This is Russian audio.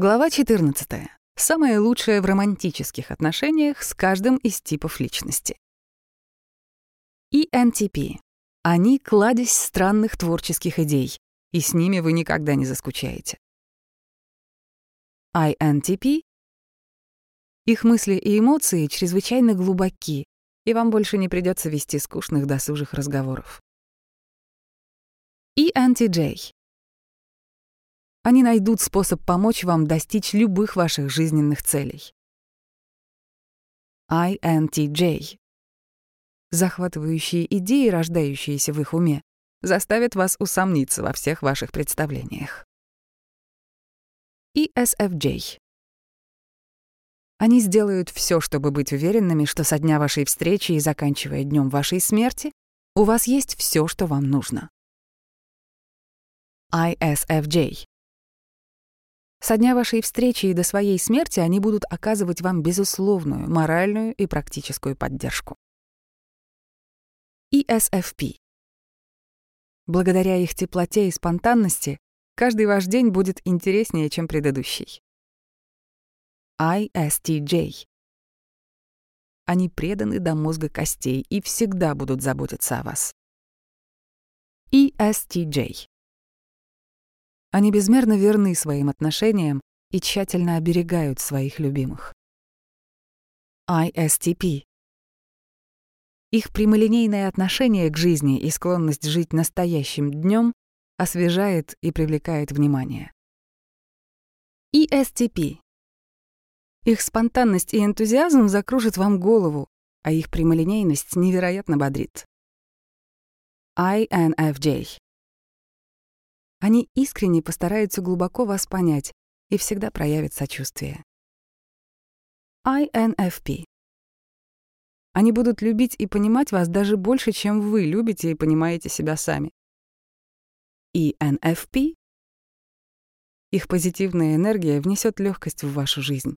Глава 14. Самое лучшее в романтических отношениях с каждым из типов личности. ENTP. Они — кладезь странных творческих идей, и с ними вы никогда не заскучаете. INTP. Их мысли и эмоции чрезвычайно глубоки, и вам больше не придется вести скучных досужих разговоров. ENTJ. Они найдут способ помочь вам достичь любых ваших жизненных целей. INTJ. Захватывающие идеи, рождающиеся в их уме, заставят вас усомниться во всех ваших представлениях. ESFJ. Они сделают все, чтобы быть уверенными, что со дня вашей встречи и заканчивая днем вашей смерти у вас есть все, что вам нужно. ISFJ. Со дня вашей встречи и до своей смерти они будут оказывать вам безусловную моральную и практическую поддержку. ESFP. Благодаря их теплоте и спонтанности каждый ваш день будет интереснее, чем предыдущий. ISTJ. Они преданы до мозга костей и всегда будут заботиться о вас. ESTJ. Они безмерно верны своим отношениям и тщательно оберегают своих любимых. ISTP. Их прямолинейное отношение к жизни и склонность жить настоящим днем освежает и привлекает внимание. ESTP. Их спонтанность и энтузиазм закружат вам голову, а их прямолинейность невероятно бодрит. INFJ. Они искренне постараются глубоко вас понять и всегда проявят сочувствие. INFP. Они будут любить и понимать вас даже больше, чем вы любите и понимаете себя сами. ENFP. Их позитивная энергия внесет легкость в вашу жизнь.